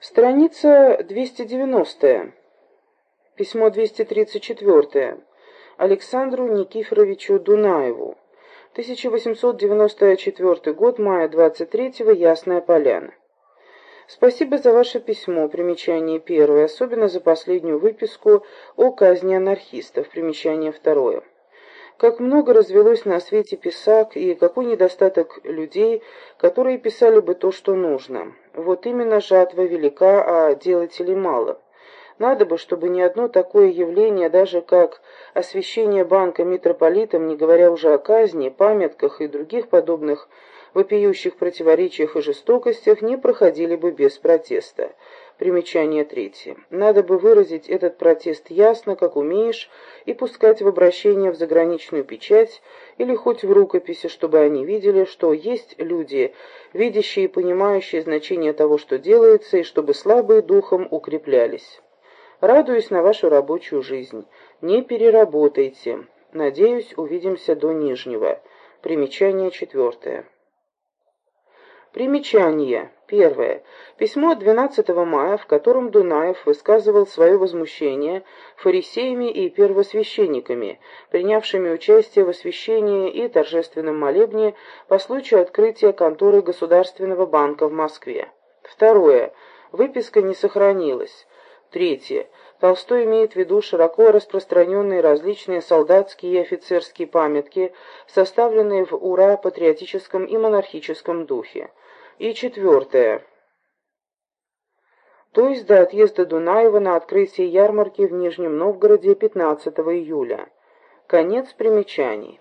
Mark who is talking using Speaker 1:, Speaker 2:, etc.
Speaker 1: Страница 290. Письмо 234. Александру Никифоровичу Дунаеву. 1894 год, мая 23-го, Ясная Поляна. Спасибо за ваше письмо, примечание первое, особенно за последнюю выписку о казни анархистов, примечание второе. Как много развелось на свете писак, и какой недостаток людей, которые писали бы то, что нужно. Вот именно жатва велика, а делателей мало. Надо бы, чтобы ни одно такое явление, даже как освящение банка митрополитом, не говоря уже о казни, памятках и других подобных вопиющих противоречиях и жестокостях, не проходили бы без протеста. Примечание третье. Надо бы выразить этот протест ясно, как умеешь, и пускать в обращение в заграничную печать или хоть в рукописи, чтобы они видели, что есть люди, видящие и понимающие значение того, что делается, и чтобы слабые духом укреплялись. Радуюсь на вашу рабочую жизнь. Не переработайте. Надеюсь, увидимся до Нижнего. Примечание четвертое. Примечание. Первое. Письмо 12 мая, в котором Дунаев высказывал свое возмущение фарисеями и первосвященниками, принявшими участие в освящении и торжественном молебне по случаю открытия конторы Государственного банка в Москве. Второе. Выписка не сохранилась. Третье. Толстой имеет в виду широко распространенные различные солдатские и офицерские памятки, составленные в ура-патриотическом и монархическом духе. И четвертое. То есть до отъезда Дунаева на открытие ярмарки в Нижнем Новгороде 15 июля. Конец примечаний.